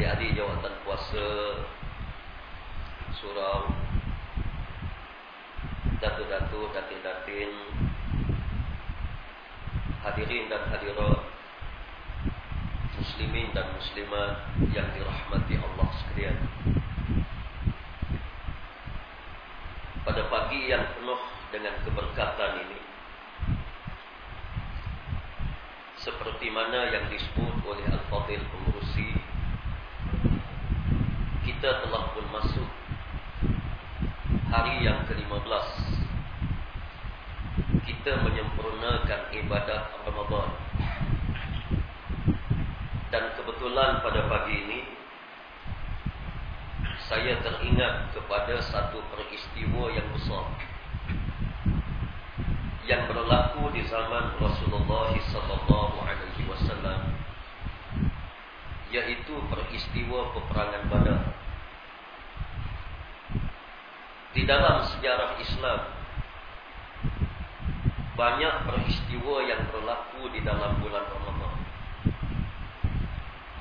Adik-adik jawatan puasa. Surau. Datu-datu, datin-datin. Hadirin dan hadirat. Muslimin dan muslimat Yang dirahmati Allah sekalian. Pada pagi yang penuh dengan keberkatan ini Seperti mana yang disebut oleh pengurusi Kita telah pun masuk Hari yang ke-15 Kita menyempurnakan ibadat Ramadan. Dan kebetulan pada pagi ini Saya teringat kepada satu peristiwa yang besar yang berlaku di zaman Rasulullah sallallahu yaitu peristiwa peperangan Badar. Di dalam sejarah Islam banyak peristiwa yang berlaku di dalam bulan Ramadan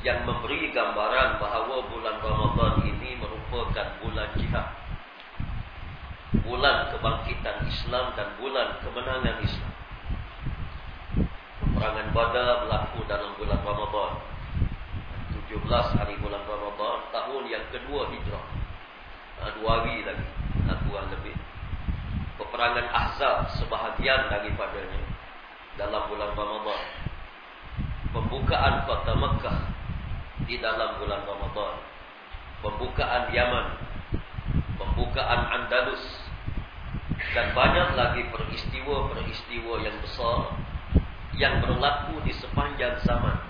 yang memberi gambaran bahawa bulan Ramadan ini merupakan bulan jihad bulan kebangkitan Islam dan bulan kemenangan Islam. Peperangan Badar berlaku dalam bulan Ramadan. 17 hari bulan Ramadan tahun yang kedua hijrah. Ha, dua hari lagi, kurang lebih. Peperangan Ahzab sebahagian daripadanya dalam bulan Ramadan. Pembukaan kota Mekah di dalam bulan Ramadan. Pembukaan Yaman pembukaan Andalus dan banyak lagi peristiwa-peristiwa yang besar yang berlaku di sepanjang zaman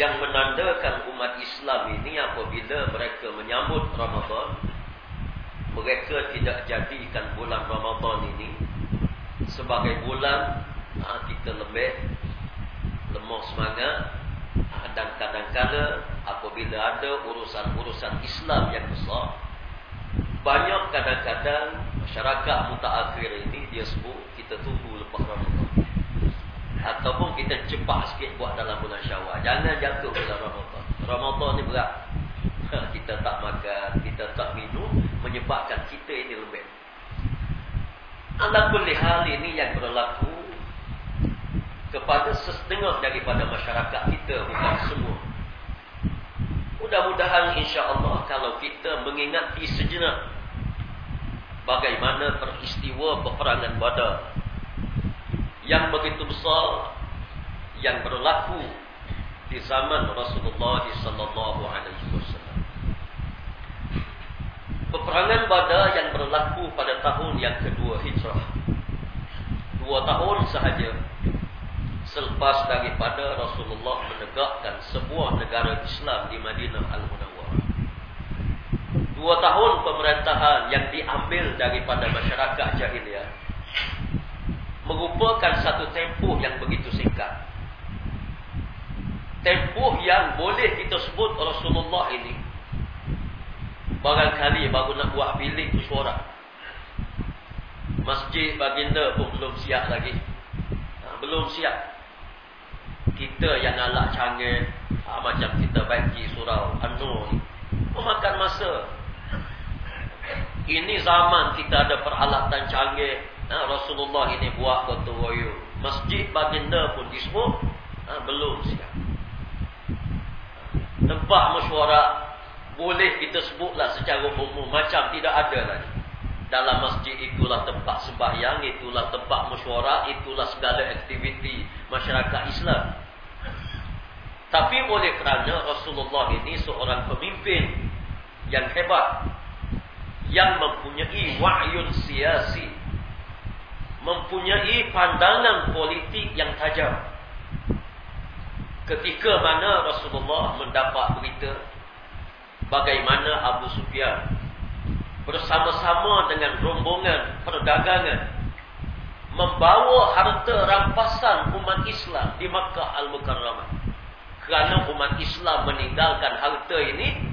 yang menandakan umat Islam ini apabila mereka menyambut Ramadan mereka tidak jadikan bulan Ramadan ini sebagai bulan ha, kita lebih lemah semangat ha, dan kadang-kadang apabila ada urusan-urusan Islam yang besar banyak kadang-kadang masyarakat mutaakhir ini dia sebut kita tunggu. Ataupun kita cepat sikit buat dalam bulan Syawal. Jangan jatuh bulan Ramadan. Ramadan ni berat. kita tak makan, kita tak minum menyebabkan kita ini lembek. Kulli hal ini yang berlaku kepada setengah daripada masyarakat kita bukan semua. Mudah-mudahan insya-Allah kalau kita mengingati sejenak bagaimana peristiwa peperangan Badar yang begitu besar yang berlaku di zaman Rasulullah sallallahu alaihi wasallam. Peperangan Badar yang berlaku pada tahun yang kedua Hijrah. Dua tahun sahaja selepas daripada Rasulullah menegakkan sebuah negara Islam di Madinah Al-Munawwarah. Dua tahun pemerintahan yang diambil daripada masyarakat jahiliah merupakan satu tempoh yang begitu singkat. Tempoh yang boleh kita sebut Rasulullah ini hari baru nak buat bilik mesyuarat. Masjid baginda pun belum siap lagi. Ha, belum siap. Kita yang alak canggih. Ha, macam kita baiki surau ni. Memakan masa. Ini zaman kita ada peralatan canggih. Ha, Rasulullah ini buat gotong royong. Masjid baginda pun disebut. Ha, belum siap. Tempat mesyuarat boleh kita sebutlah secara umum macam tidak ada lagi. Dalam masjid itulah tempat sembahyang, itulah tempat mesyuarat, itulah segala aktiviti masyarakat Islam. Tapi oleh kerana Rasulullah ini seorang pemimpin yang hebat, yang mempunyai wa'yun siasi, mempunyai pandangan politik yang tajam. Ketika mana Rasulullah mendapat berita bagaimana Abu Sufyan bersama-sama dengan rombongan perdagangan membawa harta rampasan umat Islam di Makkah Al-Mukarramah. Kerana umat Islam meninggalkan harta ini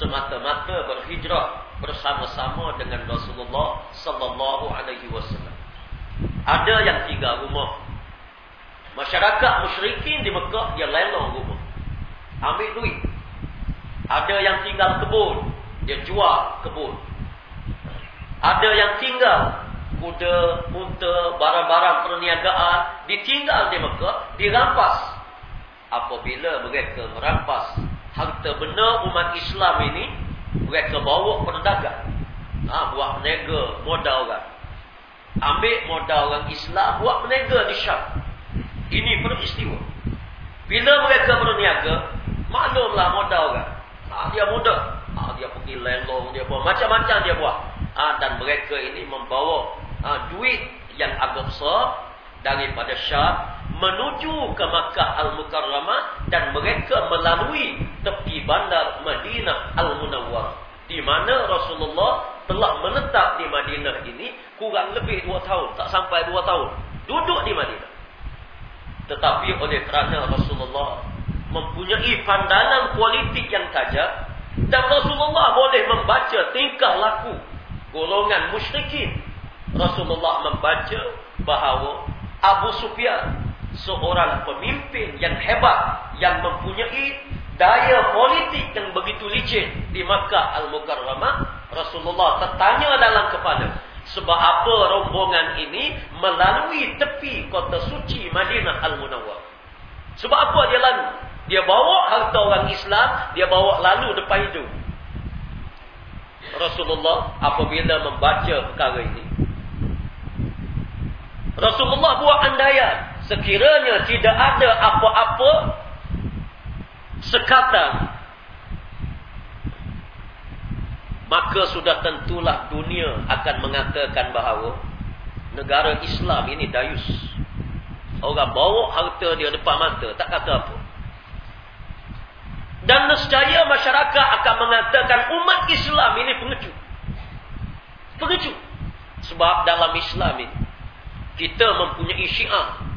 semata-mata berhijrah bersama-sama dengan Rasulullah sallallahu alaihi wasallam. Ada yang tinggal rumah. Masyarakat musyrikin di Mekah dia lelong rumah. Ambil duit. Ada yang tinggal kebun, dia jual kebun. Ada yang tinggal kuda, unta, barang-barang perniagaan ditinggal di Mekah, dirampas. Apabila mereka merampas harta benda umat Islam ini, mereka bawa perdagang. Ha, buat menega modal orang. Ambil modal orang Islam, buat menega di Syam. Ini peristiwa. Bila mereka berniaga, maklumlah modal orang. Ha, dia muda. Ha, dia pergi lelong, dia buat macam-macam dia buat. Ha, dan mereka ini membawa ha, duit yang agak besar daripada Syam menuju ke Makkah Al-Mukarramah dan mereka melalui tepi bandar Madinah Al-Munawwar di mana Rasulullah telah menetap di Madinah ini kurang lebih dua tahun, tak sampai dua tahun. Duduk di Madinah. Tetapi oleh kerana Rasulullah mempunyai pandangan politik yang tajam dan Rasulullah boleh membaca tingkah laku golongan musyrikin. Rasulullah membaca bahawa Abu Sufyan seorang pemimpin yang hebat yang mempunyai daya politik yang begitu licin di Makkah Al-Mukarramah. Rasulullah tertanya dalam kepala sebab apa rombongan ini melalui tepi kota suci Madinah Al-Munawwar. Sebab apa dia lalu? Dia bawa harta orang Islam, dia bawa lalu depan itu. Rasulullah apabila membaca perkara ini. Rasulullah buat andaian. Sekiranya tidak ada apa-apa sekatan. Maka sudah tentulah dunia akan mengatakan bahawa negara Islam ini dayus. Orang bawa harta dia depan mata, tak kata apa. Dan nescaya masyarakat akan mengatakan umat Islam ini pengecut. Pengecut. Sebab dalam Islam ini, kita mempunyai syiar.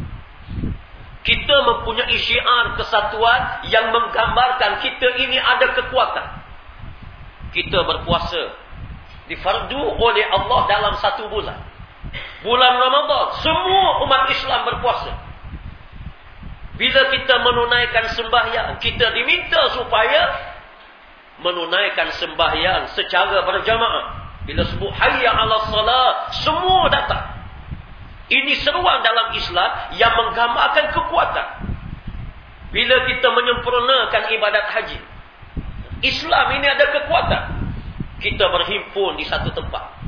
Kita mempunyai syiar kesatuan yang menggambarkan kita ini ada kekuatan. Kita berpuasa. Difardu oleh Allah dalam satu bulan. Bulan Ramadan. Semua umat Islam berpuasa. Bila kita menunaikan sembahyang, kita diminta supaya menunaikan sembahyang secara berjamaah. Bila sebut hayya 'ala salat, semua datang. Ini seruan dalam Islam yang menggambarkan kekuatan. Bila kita menyempurnakan ibadat haji, Islam ini ada kekuatan. Kita berhimpun di satu tempat.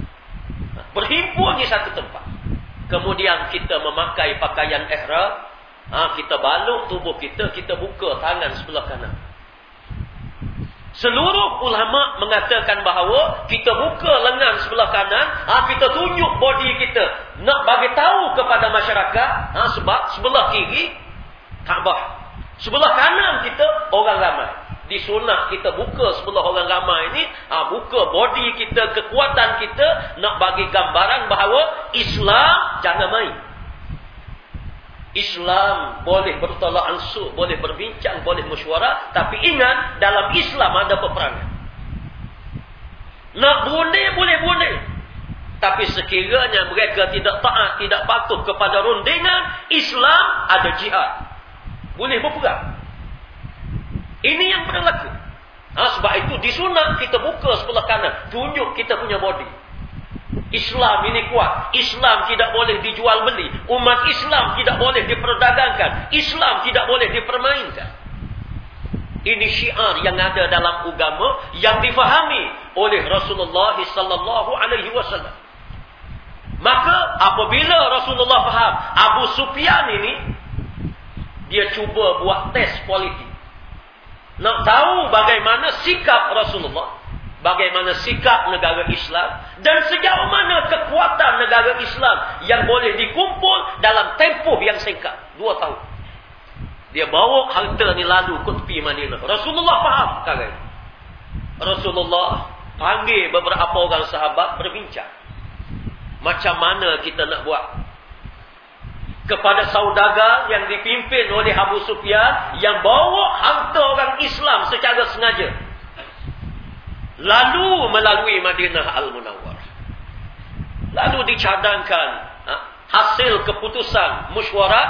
Berhimpun di satu tempat. Kemudian kita memakai pakaian ihram Ha, kita baluk tubuh kita, kita buka tangan sebelah kanan. Seluruh ulama mengatakan bahawa kita buka lengan sebelah kanan, ha, kita tunjuk body kita. Nak bagi tahu kepada masyarakat, ha, sebab sebelah kiri, Kaabah. Sebelah kanan kita, orang ramai. Di sunat kita buka sebelah orang ramai ini, ha, buka body kita, kekuatan kita, nak bagi gambaran bahawa Islam jangan main. Islam boleh bertolak ansur, boleh berbincang, boleh mesyuarat. Tapi ingat, dalam Islam ada peperangan. Nak bunuh boleh bunuh. Tapi sekiranya mereka tidak taat, tidak patuh kepada rundingan Islam, ada jihad. Boleh berperang. Ini yang berlaku. Ha, sebab itu disunat kita buka sebelah kanan. Tunjuk kita punya body. Islam ini kuat. Islam tidak boleh dijual beli. Umat Islam tidak boleh diperdagangkan. Islam tidak boleh dipermainkan. Ini syiar yang ada dalam agama yang difahami oleh Rasulullah sallallahu alaihi wasallam. Maka apabila Rasulullah faham Abu Sufyan ini dia cuba buat tes politik. Nak tahu bagaimana sikap Rasulullah bagaimana sikap negara Islam dan sejauh mana kekuatan negara Islam yang boleh dikumpul dalam tempoh yang singkat. Dua tahun. Dia bawa harta ni lalu ke tepi Madinah. Rasulullah faham kali. Rasulullah panggil beberapa orang sahabat berbincang. Macam mana kita nak buat? Kepada saudagar yang dipimpin oleh Abu Sufyan yang bawa harta orang Islam secara sengaja lalu melalui Madinah Al-Munawwarah. Lalu dicadangkan ha, hasil keputusan mesyuarat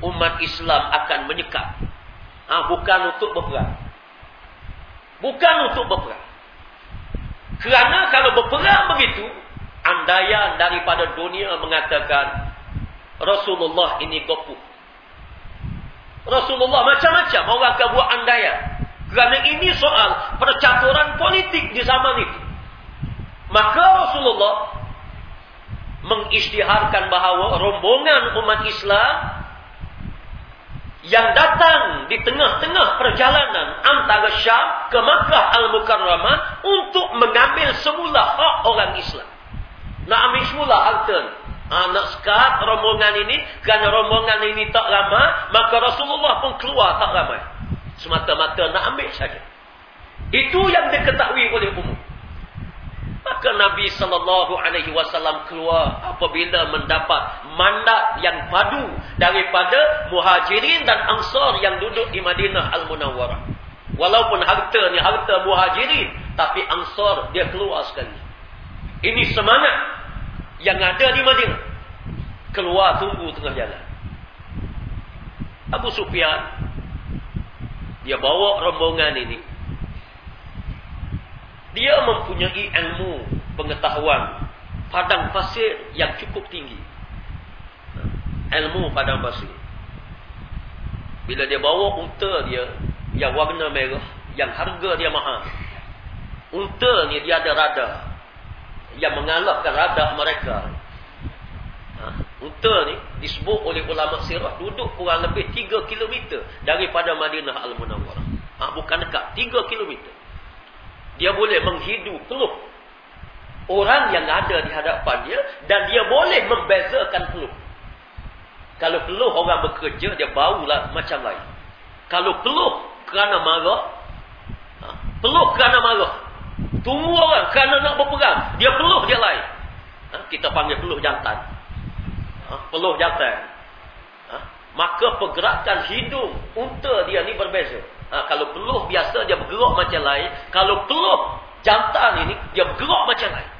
umat Islam akan menyekat. Ha, bukan untuk berperang. Bukan untuk berperang. Kerana kalau berperang begitu, andaian daripada dunia mengatakan Rasulullah ini gopuh. Rasulullah macam-macam orang akan buat andaian. Kerana ini soal percaturan politik di zaman itu. Maka Rasulullah mengisytiharkan bahawa rombongan umat Islam yang datang di tengah-tengah perjalanan antara Syam ke Makkah Al-Mukarramah untuk mengambil semula hak orang Islam. Nak ambil semula harta ni. Ha, sekat rombongan ini. Kerana rombongan ini tak lama. Maka Rasulullah pun keluar tak ramai semata-mata nak ambil saja. Itu yang diketahui oleh umum. Maka Nabi sallallahu alaihi wasallam keluar apabila mendapat mandat yang padu daripada Muhajirin dan Ansar yang duduk di Madinah Al-Munawwarah. Walaupun harta ni harta Muhajirin, tapi Ansar dia keluar sekali. Ini semangat yang ada di Madinah. Keluar tunggu tengah jalan. Abu Sufyan dia bawa rombongan ini. Dia mempunyai ilmu pengetahuan padang pasir yang cukup tinggi. Ilmu padang pasir. Bila dia bawa unta dia yang warna merah, yang harga dia mahal. Unta ni dia ada radar yang mengalahkan radar mereka Unta ni disebut oleh ulama sirah duduk kurang lebih 3 km daripada Madinah Al-Munawwarah. Ha, bukan dekat, 3 km. Dia boleh menghidu peluh orang yang ada di hadapan dia dan dia boleh membezakan peluh. Kalau peluh orang bekerja dia baulah macam lain. Kalau peluh kerana marah, ha, peluh kerana marah. Tunggu orang kerana nak berperang, dia peluh dia lain. Ha, kita panggil peluh jantan peluh jantan. Ha, maka pergerakan hidung unta dia ni berbeza. Ha, kalau peluh biasa dia bergerak macam lain. Kalau peluh jantan ini dia bergerak macam lain.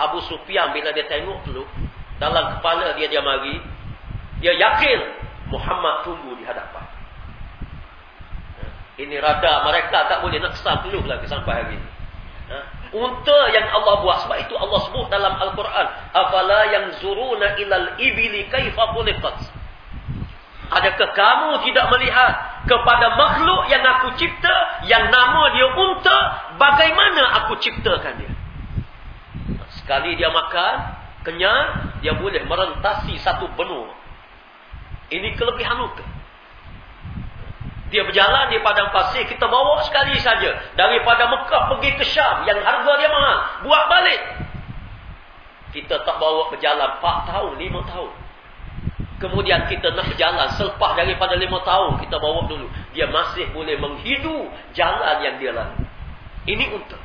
Abu Sufyan bila dia tengok peluh. Dalam kepala dia dia mari. Dia yakin Muhammad tunggu di hadapan. Ha, ini rada mereka tak boleh nak kesal peluh lagi sampai hari ini. Unta yang Allah buat. Sebab itu Allah sebut dalam Al-Quran afala yang zuruna ilal ibili kaifa khuliqat? Adakah kamu tidak melihat kepada makhluk yang aku cipta yang nama dia unta bagaimana aku ciptakan dia? Sekali dia makan kenyang dia boleh merentasi satu benua. Ini kelebihan unta dia berjalan di padang pasir, kita bawa sekali saja. Daripada Mekah pergi ke Syam, yang harga dia mahal. Buat balik. Kita tak bawa berjalan 4 tahun, 5 tahun. Kemudian kita nak berjalan selepas daripada 5 tahun, kita bawa dulu. Dia masih boleh menghidu jalan yang dia lalu. Ini untuk.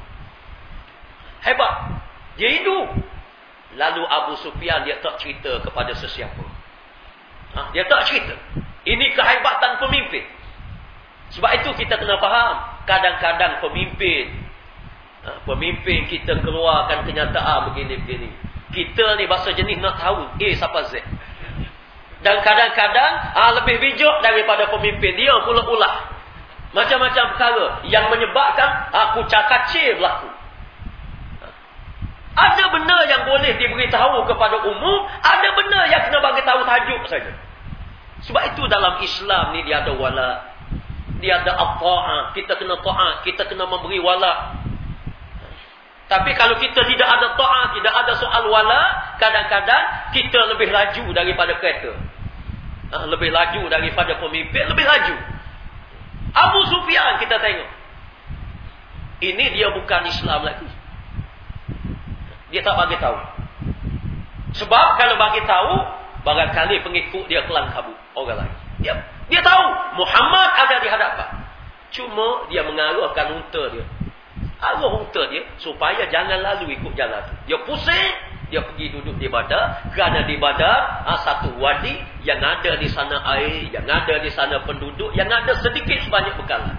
Hebat. Dia hidup. Lalu Abu Sufyan dia tak cerita kepada sesiapa. Ha? Dia tak cerita. Ini kehebatan pemimpin. Sebab itu kita kena faham. Kadang-kadang pemimpin. Ha, pemimpin kita keluarkan kenyataan begini-begini. Kita ni bahasa jenis nak tahu A siapa Z. Dan kadang-kadang ah, lebih bijak daripada pemimpin. Dia pula ulah. Macam-macam perkara yang menyebabkan aku cakap kacir berlaku. Ada benda yang boleh diberitahu kepada umum. Ada benda yang kena bagi tahu tajuk saja. Sebab itu dalam Islam ni dia ada wala. Dia ada apa? Kita kena taat. Kita kena memberi wala. Tapi kalau kita tidak ada ta'ah, tidak ada soal wala, kadang-kadang kita lebih laju daripada kereta. Ha, lebih laju daripada pemimpin, lebih laju. Abu Sufyan kita tengok. Ini dia bukan Islam lagi. Dia tak bagi tahu. Sebab kalau bagi tahu, barangkali pengikut dia kelang kabut orang lain. Dia, dia tahu Muhammad ada di hadapan. Cuma dia mengarahkan unta dia arah unta dia supaya jangan lalu ikut jalan tu. Dia pusing, dia pergi duduk di badar. Kerana di badar, ha, satu wadi yang ada di sana air, yang ada di sana penduduk, yang ada sedikit sebanyak bekalan.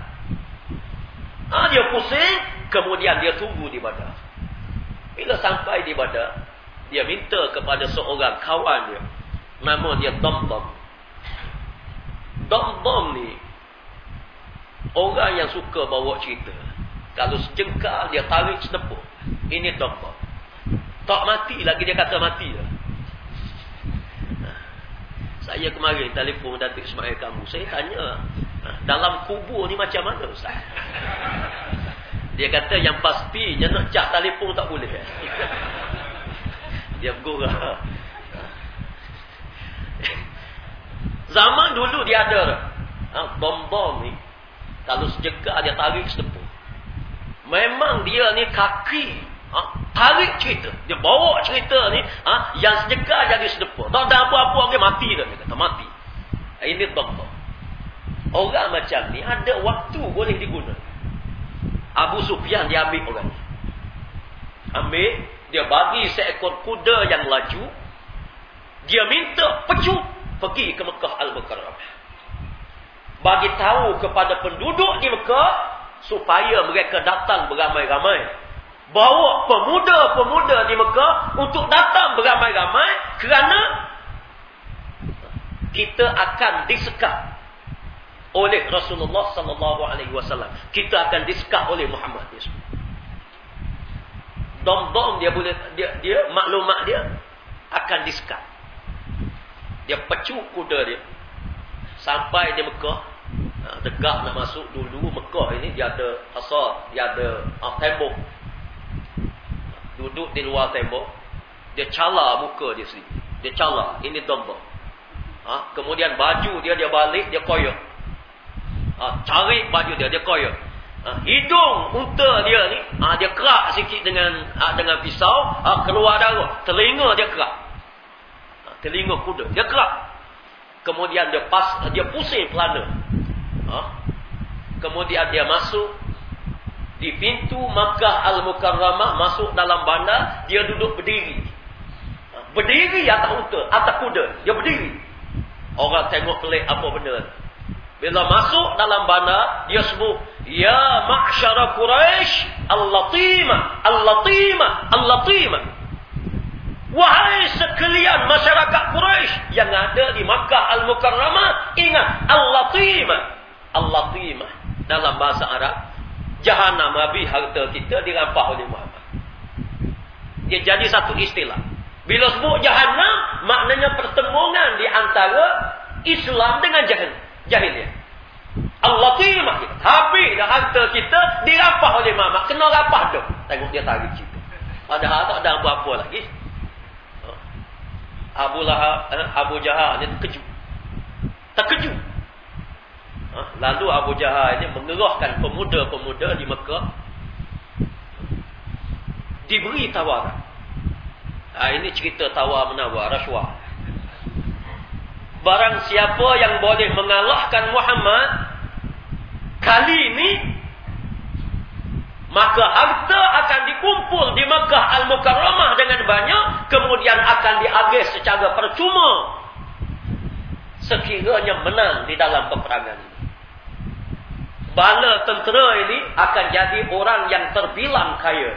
Ha, dia pusing, kemudian dia tunggu di badar. Bila sampai di badar, dia minta kepada seorang kawan dia. Nama dia Dom-Dom. Dom-Dom ni, orang yang suka bawa cerita. Kalau sejengkal dia tarik sedepuk. Ini domba. Tak mati lagi dia kata mati lah. Saya kemarin telefon Datuk Ismail kamu. Saya tanya. Dalam kubur ni macam mana Ustaz? Dia kata yang pasti. Dia nak cak telefon tak boleh. Dia bergurau. Zaman dulu dia ada. Bom-bom ni. Kalau sejengkal dia tarik sedepuk. Memang dia ni kaki. Ha? Tarik cerita. Dia bawa cerita ni. Ha? Yang sedekah jadi sedepa. Tak ada apa-apa orang mati dah. Dia kata mati. Ini contoh. Orang macam ni ada waktu boleh diguna. Abu Sufyan dia ambil orang ni. Ambil. Dia bagi seekor kuda yang laju. Dia minta pecut. Pergi ke Mekah Al-Mukarramah. Bagi tahu kepada penduduk di Mekah supaya mereka datang beramai-ramai. Bawa pemuda-pemuda di Mekah untuk datang beramai-ramai kerana kita akan disekat oleh Rasulullah sallallahu alaihi wasallam. Kita akan disekat oleh Muhammad Dom-dom dia boleh dia dia maklumat dia akan disekat. Dia pecuk kuda dia sampai di Mekah Ha, tegak nak masuk dulu Mekah ini dia ada asar, dia ada uh, tembok. Duduk di luar tembok, dia cala muka dia sendiri. Dia cala, ini domba. Ha? kemudian baju dia dia balik, dia koyak. Ha, cari baju dia, dia koyak. Ha, hidung unta dia ni, ha, dia kerak sikit dengan ha, dengan pisau, ha, keluar darah. Telinga dia kerak. Telinga kuda, dia kerak. Kemudian dia pas dia pusing pelana. Ha? Kemudian dia masuk di pintu Makkah Al-Mukarramah masuk dalam bandar, dia duduk berdiri. Ha? Berdiri atas unta, atas kuda, dia berdiri. Orang tengok pelik apa benda. Bila masuk dalam bandar, dia sebut, "Ya ma'syara Quraisy, al-latimah, al-latimah, al-latimah." Wahai sekalian masyarakat Quraisy yang ada di Makkah Al-Mukarramah, ingat al-latimah. Al-Latimah dalam bahasa Arab Jahannam habis harta kita dirampas oleh Muhammad. Dia jadi satu istilah. Bila sebut Jahannam maknanya pertemuan di antara Islam dengan jahil jahiliyah. Al-Latimah kita habis dah harta kita dirampas oleh Muhammad. Kena rampas tu. Tengok dia tarik cerita. Padahal tak ada apa-apa lagi Abu Lahab, eh, Abu Jahal dia terkejut terkejut Ha? Lalu Abu Jahal ini mengerahkan pemuda-pemuda di Mekah. Diberi tawaran. Ha, ini cerita tawar menawar, rasuah. Barang siapa yang boleh mengalahkan Muhammad, kali ini, maka harta akan dikumpul di Mekah Al-Mukarramah dengan banyak, kemudian akan diagis secara percuma. Sekiranya menang di dalam peperangan ini. bala tentera ini akan jadi orang yang terbilang kaya.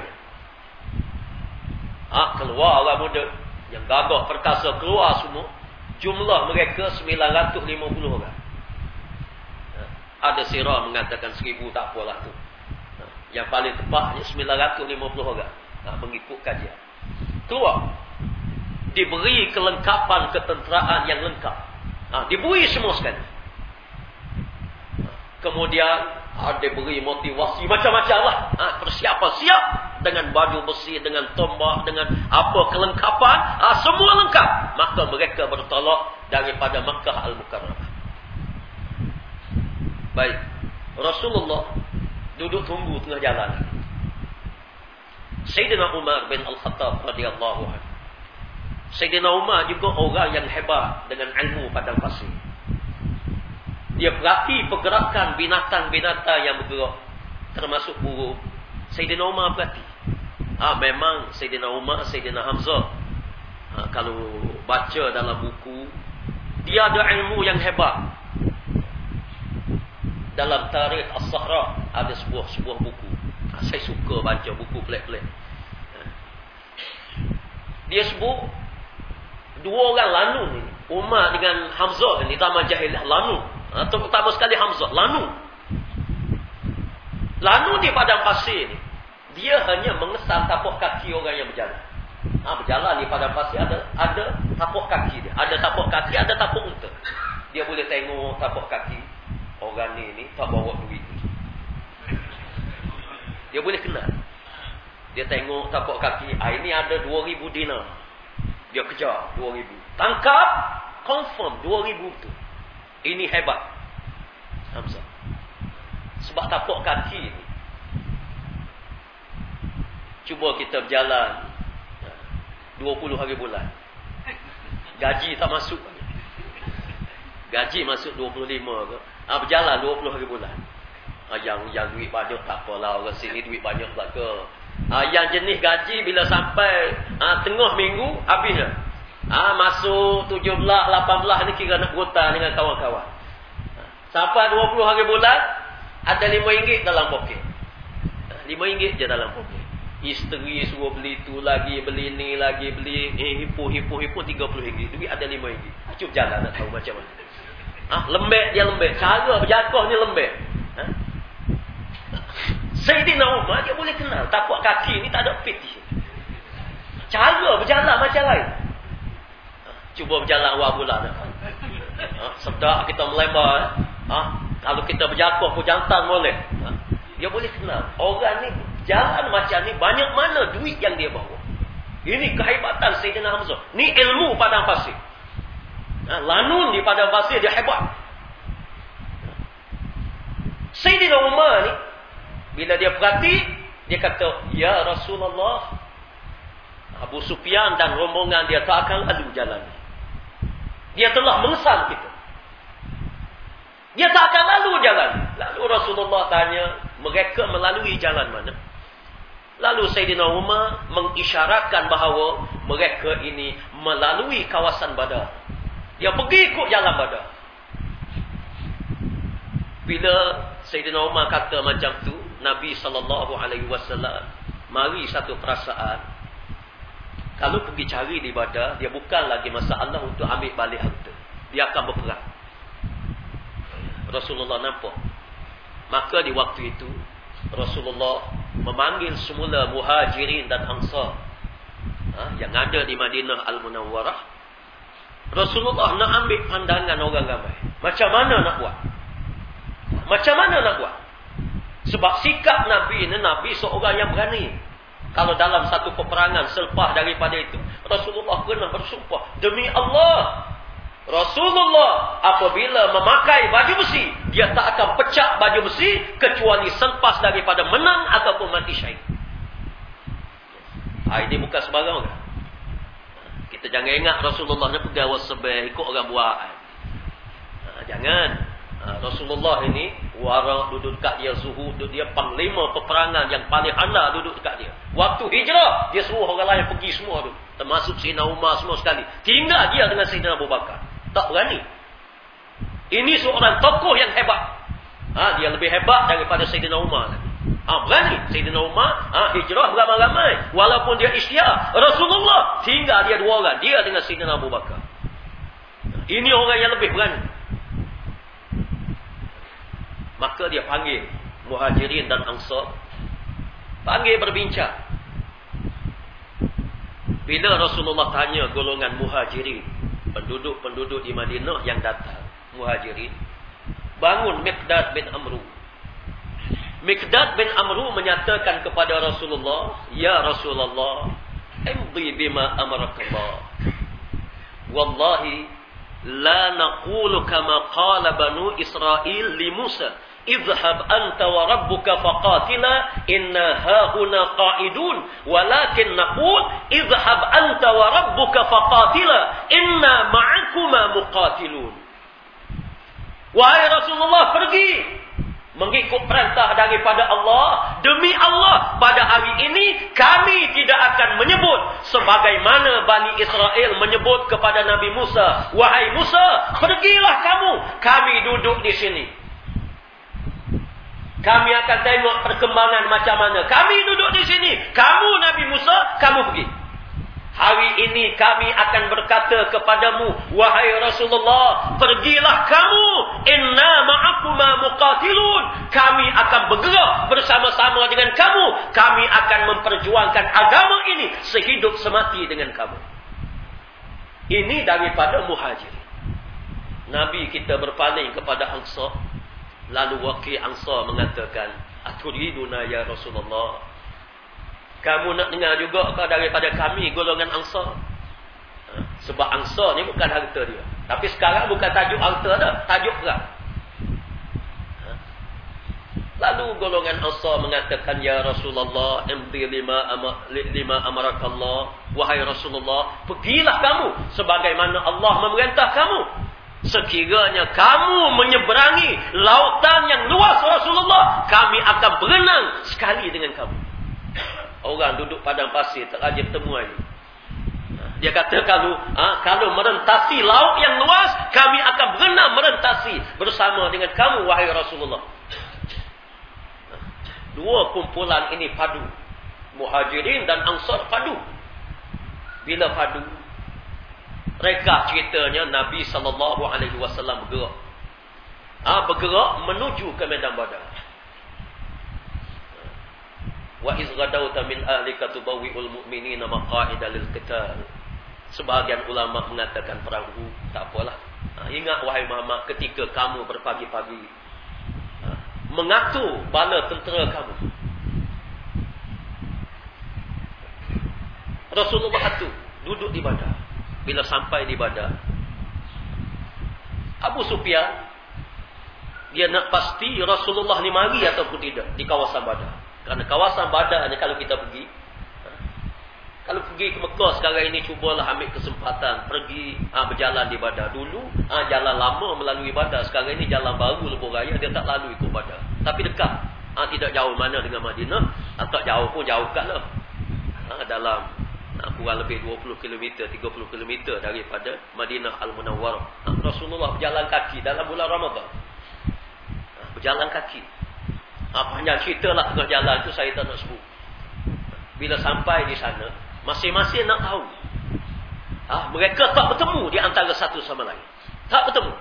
Ah, keluar orang muda yang gagah perkasa keluar semua. Jumlah mereka 950 orang. Ha, ada sirah mengatakan 1000 tak apalah tu. Ha, yang paling tepatnya 950 orang. Ha, mengikut kajian. Keluar. Diberi kelengkapan ketenteraan yang lengkap. Ha, diberi semua sekali. Kemudian ada beri motivasi macam-macam lah. Ha, persiapan siap dengan baju besi, dengan tombak, dengan apa kelengkapan. Ha, semua lengkap. Maka mereka bertolak daripada Makkah Al-Mukarramah. Baik. Rasulullah duduk tunggu tengah jalan. Sayyidina Umar bin Al-Khattab radhiyallahu anhu. Sayyidina Umar juga orang yang hebat dengan ilmu padang pasir. Dia perhati pergerakan binatang-binatang yang bergerak. Termasuk burung. Sayyidina Umar perhati. Ha, memang Sayyidina Umar, Sayyidina Hamzah. Ha, kalau baca dalam buku. Dia ada ilmu yang hebat. Dalam tarikh As-Sahra. Ada sebuah-sebuah buku. Ha, saya suka baca buku pelik-pelik. Ha. Dia sebut. Dua orang lanun ni. Umar dengan Hamzah ni. Taman Jahilah. Lanun. Ha, terutama sekali Hamzah. Lanu. Lanu di padang pasir ni. Dia hanya mengesal tapak kaki orang yang berjalan. Ha, berjalan di padang pasir ada ada tapak kaki dia. Ada tapak kaki, ada tapak unta. Dia boleh tengok tapak kaki. Orang ni tak bawa duit. Dia boleh kenal. Dia tengok tapak kaki. Ah, ini ada 2,000 dinar. Dia kejar 2,000. Tangkap. Confirm 2,000 tu. Ini hebat. Hamzah. Sebab tapak kaki ni. Cuba kita berjalan 20 hari bulan. Gaji tak masuk. Gaji masuk 25 ke. Ha, berjalan 20 hari bulan. Ha, yang yang duit banyak tak apalah. Orang sini duit banyak tak ke. Ha, yang jenis gaji bila sampai ha, tengah minggu, habis dah. Ah ha, masuk 17, 18 ni kira nak berhutang dengan kawan-kawan. Ha, sampai 20 hari bulan, ada RM5 dalam poket. RM5 je dalam poket. Isteri suruh beli tu lagi, beli ni lagi, beli eh, hipu, hipu, hipu RM30. Duit ada RM5. Ha, cuba jalan nak tahu macam mana. Ah, ha, lembek dia lembek. Cara berjakoh ni lembek. Ha? Sayyidina Umar dia boleh kenal. Tapak kaki ni tak ada fit. Cara berjalan macam lain cuba berjalan awal bulan. Ha, sedap kita melembar. Ha, kalau kita berjatuh pun jantan boleh. Ha, dia boleh kenal. Orang ni jalan macam ni banyak mana duit yang dia bawa. Ini kehebatan Sayyidina Hamzah. Ni ilmu padang pasir. Ha, lanun di padang pasir dia hebat. Sayyidina Umar ni bila dia perhati dia kata, "Ya Rasulullah, Abu Sufyan dan rombongan dia tak akan lalu jalan ni. Dia telah mengesan kita. Dia tak akan lalu jalan. Lalu Rasulullah tanya, mereka melalui jalan mana? Lalu Sayyidina Umar mengisyaratkan bahawa mereka ini melalui kawasan badar. Dia pergi ikut jalan badar. Bila Sayyidina Umar kata macam tu, Nabi SAW mari satu perasaan kalau pergi cari di badar, dia bukan lagi masalah untuk ambil balik harta. Dia akan berperang. Rasulullah nampak. Maka di waktu itu, Rasulullah memanggil semula muhajirin dan ansar. Ha, yang ada di Madinah Al-Munawwarah. Rasulullah nak ambil pandangan orang ramai. Macam mana nak buat? Macam mana nak buat? Sebab sikap Nabi ini, Nabi seorang yang berani. Kalau dalam satu peperangan selepas daripada itu, Rasulullah pernah bersumpah, demi Allah, Rasulullah apabila memakai baju besi, dia tak akan pecah baju besi kecuali selepas daripada menang ataupun mati syahid. Ha, ini bukan sebarang orang. Kita jangan ingat Rasulullah ni pegawai sebel, ikut orang buat. Ha, jangan. Ha, Rasulullah ini wara duduk dekat dia zuhud duduk dia panglima peperangan yang paling anda duduk dekat dia. Waktu hijrah dia suruh orang lain pergi semua tu. Termasuk Sayyidina Umar semua sekali. Tinggal dia dengan Sayyidina Abu Bakar. Tak berani. Ini seorang tokoh yang hebat. Ha, dia lebih hebat daripada Sayyidina Umar. Ha, berani Sayyidina Umar ha, hijrah beramai-ramai. Walaupun dia isyiah. Rasulullah tinggal dia dua orang. Dia dengan Sayyidina Abu Bakar. Ini orang yang lebih berani. Maka dia panggil muhajirin dan ansar. Panggil berbincang. Bila Rasulullah tanya golongan muhajirin. Penduduk-penduduk di Madinah yang datang. Muhajirin bangun Miqdad bin Amru. Miqdad bin Amru menyatakan kepada Rasulullah, "Ya Rasulullah, imdi bima amarakallah. Wallahi la naqulu kama qala banu Israel li Musa, idhhab anta wa rabbuka faqatila inna hauna qa'idun, walakin naqul idhhab anta wa rabbuka faqatila inna ma'akuma muqatilun." Wahai Rasulullah pergi mengikut perintah daripada Allah. Demi Allah pada hari ini kami tidak akan menyebut sebagaimana Bani Israel menyebut kepada Nabi Musa. Wahai Musa pergilah kamu. Kami duduk di sini. Kami akan tengok perkembangan macam mana. Kami duduk di sini. Kamu Nabi Musa kamu pergi Hari ini kami akan berkata kepadamu, wahai Rasulullah, pergilah kamu. Inna ma'akuma muqatilun. Kami akan bergerak bersama-sama dengan kamu. Kami akan memperjuangkan agama ini sehidup semati dengan kamu. Ini daripada muhajir. Nabi kita berpaling kepada Angsa. Lalu wakil Angsa mengatakan, Aturiduna ya Rasulullah. Kamu nak dengar juga ke daripada kami golongan angsa? Ha? Sebab angsa ni bukan harta dia. Tapi sekarang bukan tajuk harta dah. Tajuk perang. Ha? Lalu golongan angsa mengatakan, Ya Rasulullah, imdi lima, lima amarakallah. Wahai Rasulullah, pergilah kamu sebagaimana Allah memerintah kamu. Sekiranya kamu menyeberangi lautan yang luas Rasulullah, kami akan berenang sekali dengan kamu. Orang duduk padang pasir tak aja bertemu lagi. Dia kata kalau ha, kalau merentasi laut yang luas, kami akan berenang merentasi bersama dengan kamu wahai Rasulullah. Dua kumpulan ini padu. Muhajirin dan Ansar padu. Bila padu? Mereka ceritanya Nabi sallallahu alaihi wasallam bergerak. Ah ha, bergerak menuju ke medan badar. Wa iz ghadawta min ahlika tubawwi'ul mu'minina maqa'ida lil qital. Sebahagian ulama mengatakan perang Uhud tak apalah. Ha, ingat wahai Muhammad ketika kamu berpagi-pagi ha, mengatur bala tentera kamu. Rasulullah itu duduk di Badar. Bila sampai di Badar, Abu Sufyan dia nak pasti Rasulullah ni mari ataupun tidak di kawasan Badar. Kerana kawasan badar ni kalau kita pergi. Kalau pergi ke Mekah sekarang ini cubalah ambil kesempatan pergi ha, berjalan di badar. Dulu ha, jalan lama melalui badar. Sekarang ini jalan baru lebuh raya dia tak lalu ikut badar. Tapi dekat. Ha, tidak jauh mana dengan Madinah. Ha, tak jauh pun jauh kat lah. Ha, dalam ha, kurang lebih 20 km, 30 km daripada Madinah Al-Munawwarah. Ha, Rasulullah berjalan kaki dalam bulan Ramadan. Ha, berjalan kaki. Ha, panjang cerita lah tengah jalan tu saya tak nak sebut. Bila sampai di sana, masing-masing nak tahu. Ha, mereka tak bertemu di antara satu sama lain. Tak bertemu.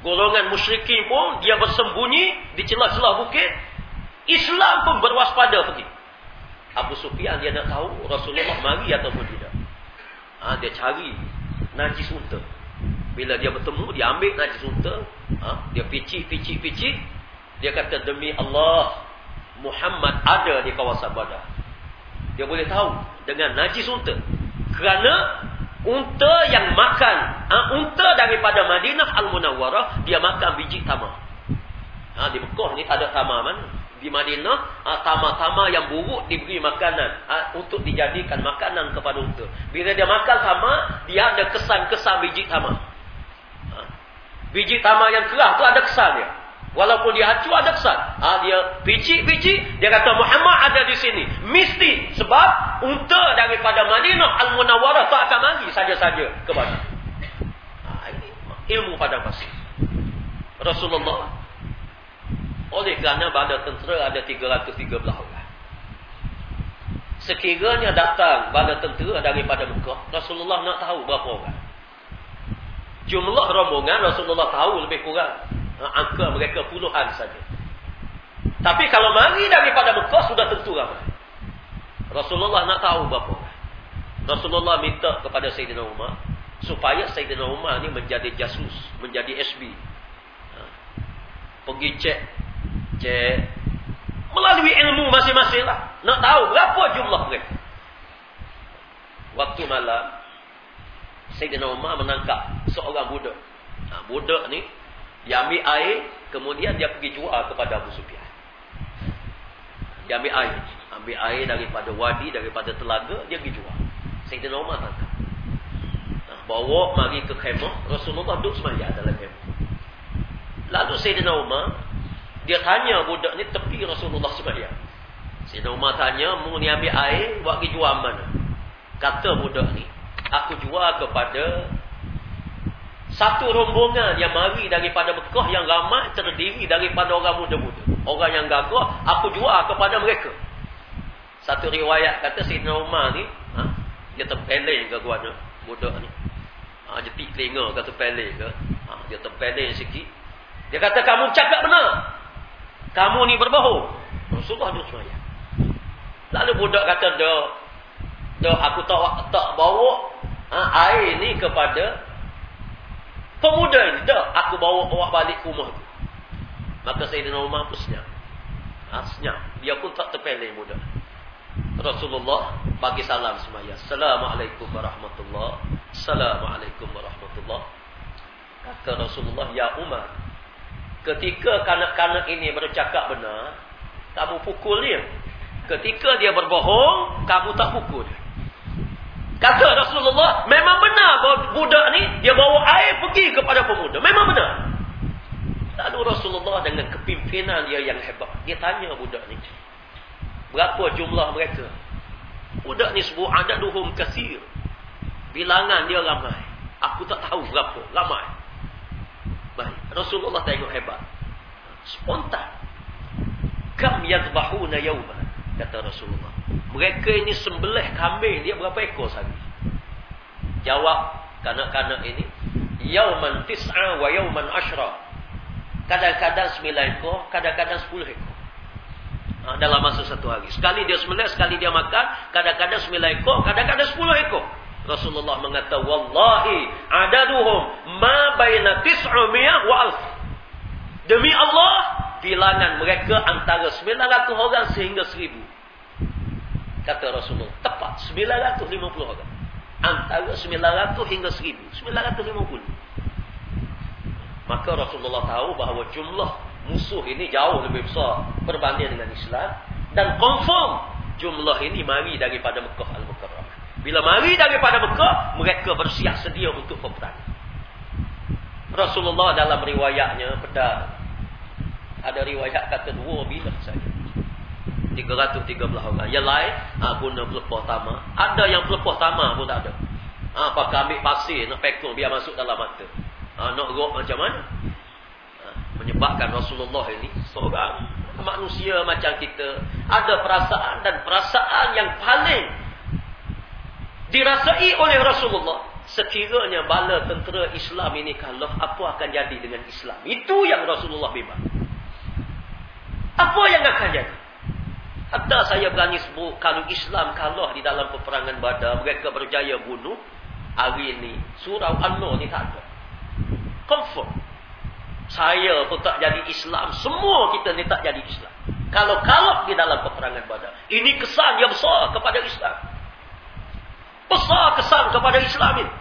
Golongan musyrikin pun dia bersembunyi di celah-celah bukit. Islam pun berwaspada pergi. Abu Sufyan dia nak tahu Rasulullah mari ataupun tidak. Ha, dia cari najis unta. Bila dia bertemu, dia ambil najis unta. Ha, dia picik, picik, picik. Dia kata demi Allah Muhammad ada di kawasan Badar. Dia boleh tahu dengan najis unta. Kerana unta yang makan, ha, unta daripada Madinah Al-Munawwarah, dia makan biji tamar. Ha, di Mekah ni tak ada tamar mana. Di Madinah, ha, tamar-tamar yang buruk diberi makanan ha, untuk dijadikan makanan kepada unta. Bila dia makan tamar, dia ada kesan-kesan biji tamar. Biji tamar yang keras tu ada kesan dia. Walaupun dia hancur ada kesan. Ha, dia picik-picik. Dia kata Muhammad ada di sini. Mesti. Sebab unta daripada Madinah Al-Munawwarah tak akan mari saja-saja kepada. Ha, ini ilmu pada pasir. Rasulullah. Oleh kerana bala tentera ada 313 orang. Sekiranya datang bala tentera daripada Mekah, Rasulullah nak tahu berapa orang. Jumlah rombongan Rasulullah tahu lebih kurang. Angka mereka puluhan saja. Tapi kalau mari daripada Mekah sudah tentu ramai. Rasulullah nak tahu berapa. Rasulullah minta kepada Sayyidina Umar supaya Sayyidina Umar ni menjadi jasus, menjadi SB. Ha. Pergi cek cek melalui ilmu masing-masing lah. Nak tahu berapa jumlah mereka. Waktu malam Sayyidina Umar menangkap seorang budak. Ha, budak ni dia ambil air kemudian dia pergi jual kepada Abu Sufyan. Dia ambil air, ambil air daripada wadi, daripada telaga, dia pergi jual. Sayyidina Umar tangkap. Bawa mari ke khemah, Rasulullah duduk semaya dalam khemah. Lalu Sayyidina Umar, dia tanya budak ni tepi Rasulullah semaya. Sayyidina Umar tanya, mu ni ambil air, buat pergi jual mana? Kata budak ni, aku jual kepada satu rombongan yang mari daripada Mekah yang ramai terdiri daripada orang muda-muda. Orang yang gagah, aku jual kepada mereka. Satu riwayat kata Sayyidina Umar ni, ha? dia terpeleng ke gua budak ni. Ha, jetik telinga ke terpeleng ke. Ha, dia terpeleng sikit. Dia kata kamu cakap benar. Kamu ni berbohong. Rasulullah dia semaya. Lalu budak kata dah. Dah aku tak tak bawa ha, air ni kepada pemuda ni. Dah aku bawa bawa balik ke rumah tu. Maka Sayyidina Umar pun senyap. Ha, senyap. Dia pun tak terpeleng budak. Rasulullah bagi salam semaya. Assalamualaikum warahmatullahi Assalamualaikum warahmatullahi Kata Rasulullah, Ya Umar, ketika kanak-kanak ini bercakap benar, kamu pukul dia. Ketika dia berbohong, kamu tak pukul dia. Kata Rasulullah, memang benar bahawa budak ni, dia bawa air pergi kepada pemuda. Memang benar. Lalu Rasulullah dengan kepimpinan dia yang hebat, dia tanya budak ni, Berapa jumlah mereka? Budak ni sebut adaduhum kasir. Bilangan dia ramai. Aku tak tahu berapa. Ramai. Baik. Rasulullah tengok hebat. Spontan. Kam yadbahuna yawman. Kata Rasulullah. Mereka ini sembelih kambing. Dia berapa ekor sahaja? Jawab kanak-kanak ini. Yawman tis'a wa yawman ashra. Kadang-kadang sembilan ekor. Kadang-kadang sepuluh ekor. Ha, dalam masa satu hari. Sekali dia sembilan, sekali dia makan. Kadang-kadang sembilan ekor, kadang-kadang sepuluh ekor. Rasulullah mengata, Wallahi adaduhum ma bayna tis'umiyah wa alf. Demi Allah, bilangan mereka antara sembilan ratus orang sehingga. Kata Rasulullah, tepat sembilan ratus lima puluh orang. Antara sembilan ratus hingga seribu. Sembilan ratus lima puluh. Maka Rasulullah tahu bahawa jumlah musuh ini jauh lebih besar berbanding dengan Islam dan confirm jumlah ini mari daripada Mekah Al-Mukarramah. Bila mari daripada Mekah, mereka bersiap sedia untuk berperang. Rasulullah dalam riwayatnya pedang ada riwayat kata dua bilah saja. 313 orang. Yang lain ha, guna pelepah tama. Ada yang pelepah tama pun tak ada. Ha, pakai ambil pasir nak pekong biar masuk dalam mata. Ha, nak rok macam mana? menyebabkan Rasulullah ini seorang manusia macam kita ada perasaan dan perasaan yang paling dirasai oleh Rasulullah sekiranya bala tentera Islam ini kalau apa akan jadi dengan Islam itu yang Rasulullah bimbang apa yang akan jadi hatta saya berani sebut kalau Islam kalah di dalam peperangan badar mereka berjaya bunuh hari ini surau An-Nur ni tak ada confirm saya pun tak jadi Islam. Semua kita ni tak jadi Islam. Kalau kalah di dalam peperangan badar. Ini kesan yang besar kepada Islam. Besar kesan kepada Islam ini.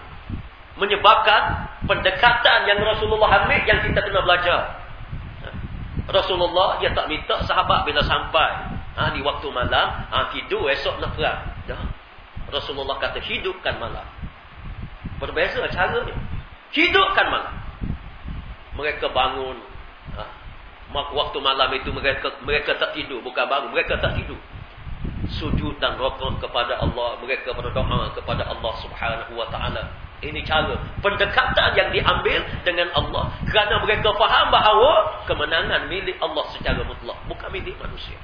Menyebabkan pendekatan yang Rasulullah ambil yang kita kena belajar. Rasulullah dia tak minta sahabat bila sampai ha, di waktu malam. Ha, tidur esok nak perang. Dah. Rasulullah kata hidupkan malam. Berbeza caranya. Hidupkan malam mereka bangun ha. waktu malam itu mereka mereka tak tidur bukan bangun mereka tak tidur sujud dan rukuk kepada Allah mereka berdoa kepada Allah Subhanahu wa taala Ini cara pendekatan yang diambil dengan Allah. Kerana mereka faham bahawa kemenangan milik Allah secara mutlak. Bukan milik manusia.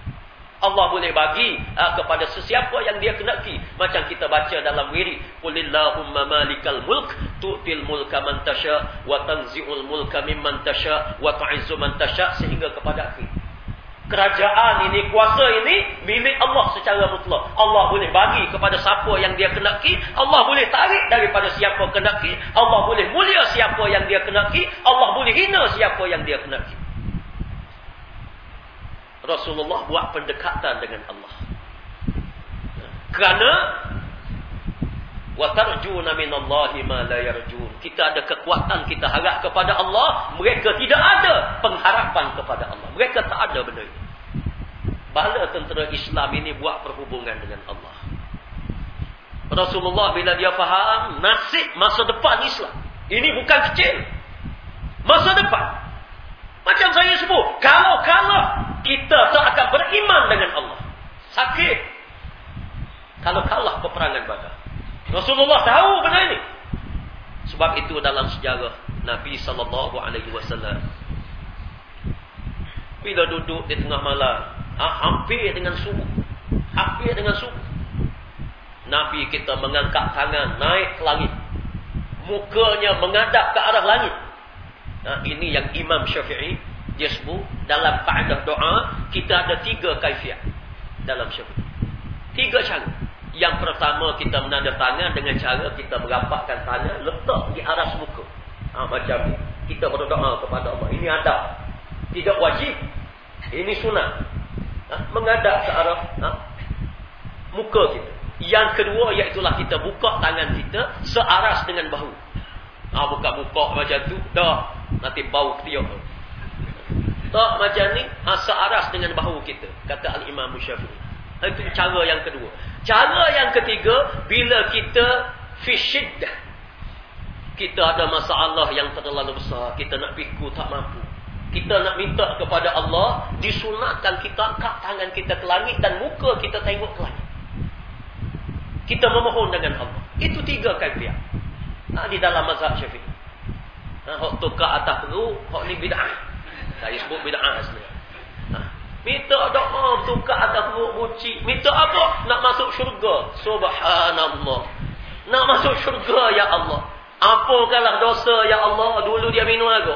Allah boleh bagi uh, kepada sesiapa yang dia kenaki. Macam kita baca dalam wiri. Qulillahumma malikal mulk. Tu'til mulka man tasha. Wa tanzi'ul mulka mimman tasha. Wa tu'izzu man tasha. Sehingga kepada akhir. Kerajaan ini, kuasa ini milik Allah secara mutlak. Allah boleh bagi kepada siapa yang dia kenaki. Allah boleh tarik daripada siapa kenaki. Allah boleh mulia siapa yang dia kenaki. Allah boleh hina siapa yang dia kenaki. Rasulullah buat pendekatan dengan Allah. Kerana wa tarjuna minallahi ma la yarjun. Kita ada kekuatan kita harap kepada Allah, mereka tidak ada pengharapan kepada Allah. Mereka tak ada benda ini. Bala tentera Islam ini buat perhubungan dengan Allah. Rasulullah bila dia faham nasib masa depan Islam. Ini bukan kecil. Masa depan. Macam saya sebut, kalau-kalau kita tak akan beriman dengan Allah. Sakit. Kalau kalah peperangan badar. Rasulullah tahu benda ini. Sebab itu dalam sejarah Nabi sallallahu alaihi wasallam bila duduk di tengah malam, ah, hampir dengan subuh. Hampir dengan subuh. Nabi kita mengangkat tangan naik ke langit. Mukanya menghadap ke arah langit. Ha, ini yang Imam Syafi'i dia sebut dalam kaedah doa kita ada tiga kaifiat dalam Syafi'i. Tiga cara. Yang pertama kita menanda tangan dengan cara kita merapatkan tangan letak di aras muka. Ha, macam ni. Kita berdoa kepada Allah. Ini ada. Tidak wajib. Ini sunat. Ha, menghadap ke arah ha, muka kita. Yang kedua iaitulah kita buka tangan kita searas dengan bahu. Ha, buka-buka macam tu. Dah. Nanti bau tu. Tak macam ni. Ha, searas dengan bahu kita. Kata Al-Imam Syafi'i. Itu cara yang kedua. Cara yang ketiga. Bila kita fisyiddah. Kita ada masalah yang terlalu besar. Kita nak pikul tak mampu. Kita nak minta kepada Allah. Disunatkan kita angkat tangan kita ke langit. Dan muka kita tengok ke langit. Kita memohon dengan Allah. Itu tiga kaifiah. Ha, di dalam mazhab syafi'i. Ha, hok tukar atas perut, hok ni bid'ah. Saya sebut bid'ah asli. Ha. Minta doa tukar atas perut buci. Minta apa? Nak masuk syurga. Subhanallah. Nak masuk syurga ya Allah. Apa kalah dosa ya Allah? Dulu dia minum aku.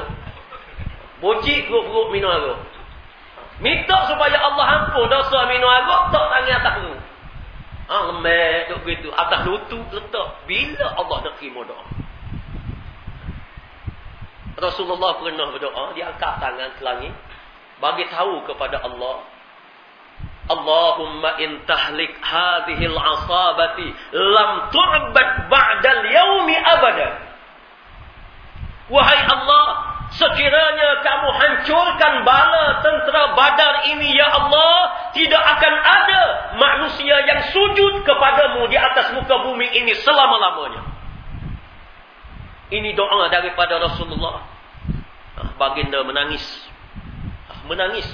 Buci perut-perut minum aku. Minta supaya Allah ampun dosa minum aku. Tak tanya atas perut. Ha, lembek begitu. Atas lutut letak. Bila Allah nak terima doa? Rasulullah pernah berdoa, dia angkat tangan ke langit, bagi tahu kepada Allah, Allahumma in tahlik hadhihi al-asabati lam tu'bad ba'da al-yawmi abada. Wahai Allah, sekiranya kamu hancurkan bala tentera Badar ini ya Allah, tidak akan ada manusia yang sujud kepadamu di atas muka bumi ini selama-lamanya. Ini doa daripada Rasulullah. Baginda menangis. Ah, menangis.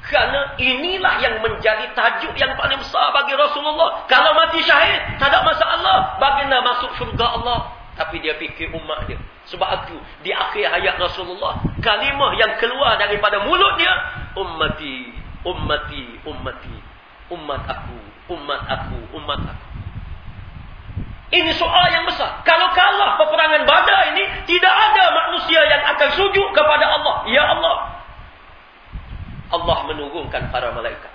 Kerana inilah yang menjadi tajuk yang paling besar bagi Rasulullah. Kalau mati syahid, tak ada masalah. Baginda masuk syurga Allah. Tapi dia fikir umat dia. Sebab itu, di akhir hayat Rasulullah, kalimah yang keluar daripada mulut dia, ummati, ummati, ummati, umat aku, umat aku, umat aku. Ini soal yang besar. Kalau kalah peperangan badar ini, tidak ada manusia yang akan sujud kepada Allah. Ya Allah. Allah menurunkan para malaikat.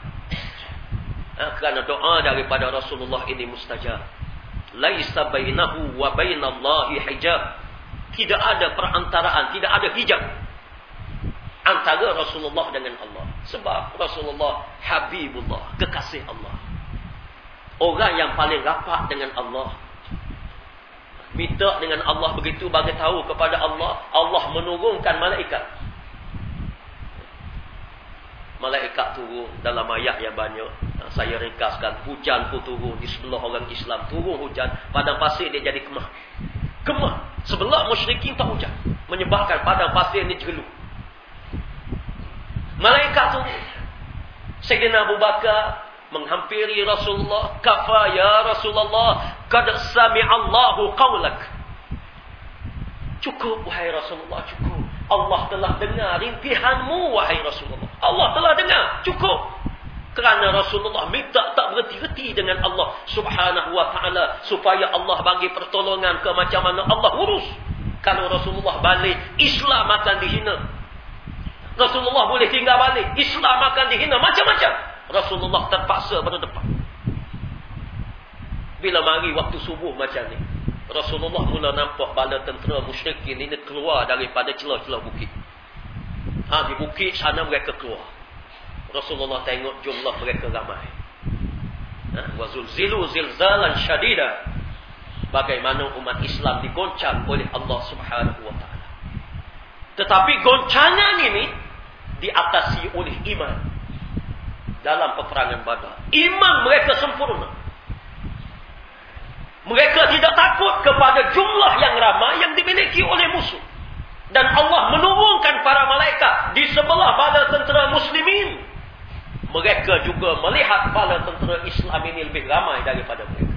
Ha, kerana doa daripada Rasulullah ini mustajab. Laisa bainahu wa bainallahi hijab. Tidak ada perantaraan, tidak ada hijab. Antara Rasulullah dengan Allah. Sebab Rasulullah Habibullah, kekasih Allah. Orang yang paling rapat dengan Allah minta dengan Allah begitu bagi tahu kepada Allah Allah menurunkan malaikat. Malaikat turun dalam ayat yang banyak. Saya ringkaskan hujan pun turun di sebelah orang Islam. Turun hujan padang pasir dia jadi kemah. Kemah. Sebelah musyrikin tak hujan. Menyebabkan padang pasir ini jeluh malaikat turun. Sayyidina Abu Bakar menghampiri Rasulullah. Kafa ya Rasulullah. Kad sami'allahu qawlak. Cukup wahai Rasulullah. Cukup. Allah telah dengar rintihanmu wahai Rasulullah. Allah telah dengar. Cukup. Kerana Rasulullah minta tak berhenti-henti dengan Allah subhanahu wa ta'ala. Supaya Allah bagi pertolongan ke macam mana Allah urus. Kalau Rasulullah balik, Islam akan dihina. Rasulullah boleh tinggal balik, Islam akan dihina. Macam-macam. Rasulullah terpaksa berdepan. Bila mari waktu subuh macam ni. Rasulullah mula nampak bala tentera musyrikin ini keluar daripada celah-celah bukit. Ha, di bukit sana mereka keluar. Rasulullah tengok jumlah mereka ramai. Ha? Wazulzilu zilzalan syadida. Bagaimana umat Islam digoncang oleh Allah subhanahu wa ta'ala. Tetapi goncangan ini diatasi oleh iman. Dalam peperangan badar. Iman mereka sempurna. Mereka tidak takut kepada jumlah yang ramai yang dimiliki oleh musuh. Dan Allah menurunkan para malaikat di sebelah bala tentera muslimin mereka juga melihat bala tentera Islam ini lebih ramai daripada mereka.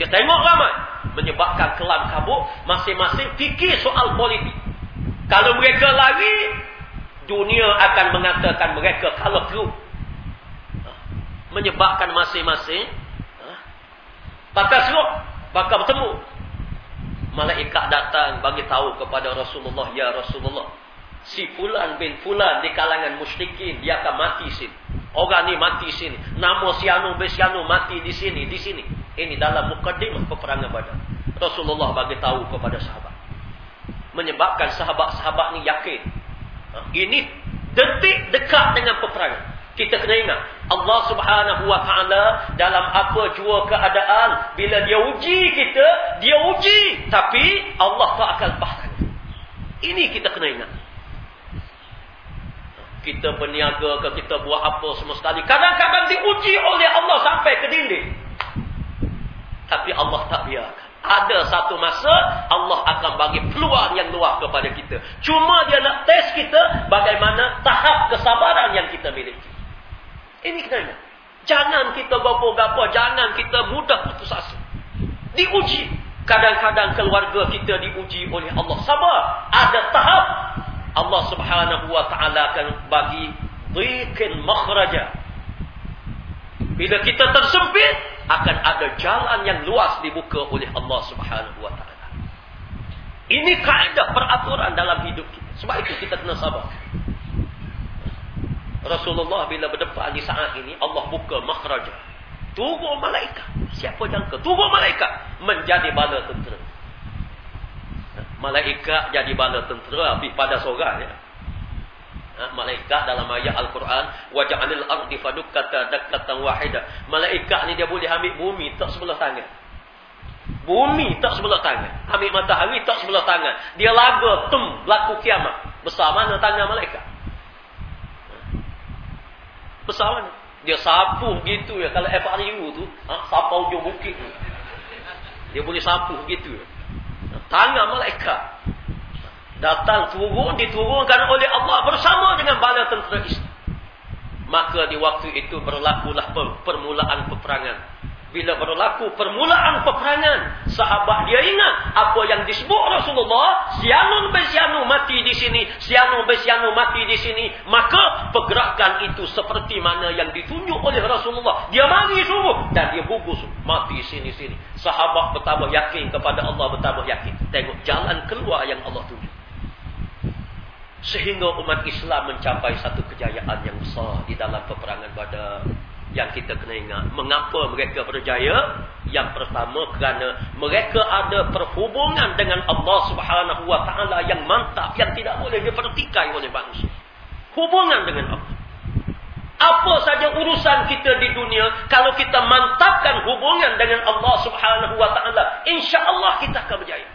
Dia tengok ramai. Menyebabkan kelam kabut. Masing-masing fikir soal politik. Kalau mereka lari. Dunia akan mengatakan mereka kalau perlu. Menyebabkan masing-masing. Bakal seruk. Bakal bertemu. Malaikat datang bagi tahu kepada Rasulullah. Ya Rasulullah si fulan bin fulan di kalangan musyrikin dia akan mati sini. Orang ni mati sini. Nama si anu bin si anu mati di sini, di sini. Ini dalam mukadimah peperangan Badar. Rasulullah bagi tahu kepada sahabat. Menyebabkan sahabat-sahabat ni yakin. Ha, ini detik dekat dengan peperangan. Kita kena ingat Allah Subhanahu wa taala dalam apa jua keadaan bila dia uji kita, dia uji tapi Allah tak akan lepas Ini kita kena ingat kita berniaga ke kita buat apa semua sekali. Kadang-kadang diuji oleh Allah sampai ke dinding. Tapi Allah tak biarkan. Ada satu masa Allah akan bagi peluang yang luar kepada kita. Cuma dia nak test kita bagaimana tahap kesabaran yang kita miliki. Ini kena Jangan kita gapo-gapo, jangan kita mudah putus asa. Diuji. Kadang-kadang keluarga kita diuji oleh Allah. Sabar. Ada tahap Allah Subhanahu wa taala akan bagi dhiqin makhraja. Bila kita tersempit, akan ada jalan yang luas dibuka oleh Allah Subhanahu wa taala. Ini kaedah peraturan dalam hidup kita. Sebab itu kita kena sabar. Rasulullah bila berdepan di saat ini, Allah buka makhraja. Turun malaikat. Siapa jangka? Turun malaikat. Menjadi bala tentera malaikat jadi bala tentera api pada seorang ya. Ha, malaikat dalam ayat Al-Quran waja'alil ardi fadukkata dakkatan wahidah. Malaikat ni dia boleh ambil bumi tak sebelah tangan. Bumi tak sebelah tangan. Ambil matahari tak sebelah tangan. Dia laga tem laku kiamat. Besar mana tangan malaikat? Mana? Dia sapu gitu ya kalau FRU tu, ha, sapu ujung bukit tu. Dia boleh sapu gitu ya tangan malaikat datang turun diturunkan oleh Allah bersama dengan bala tentera Islam maka di waktu itu berlakulah permulaan peperangan bila berlaku permulaan peperangan, sahabat dia ingat apa yang disebut Rasulullah, sianun besianu mati di sini, sianun besianu mati di sini, maka pergerakan itu seperti mana yang ditunjuk oleh Rasulullah. Dia mari suruh dan dia gugus mati sini-sini. Sahabat bertambah yakin kepada Allah bertambah yakin. Tengok jalan keluar yang Allah tunjuk. Sehingga umat Islam mencapai satu kejayaan yang besar di dalam peperangan Badar yang kita kena ingat. Mengapa mereka berjaya? Yang pertama kerana mereka ada perhubungan dengan Allah Subhanahu Wa Taala yang mantap yang tidak boleh dipertikai oleh manusia. Hubungan dengan Allah. Apa saja urusan kita di dunia kalau kita mantapkan hubungan dengan Allah Subhanahu Wa Taala, insya-Allah kita akan berjaya.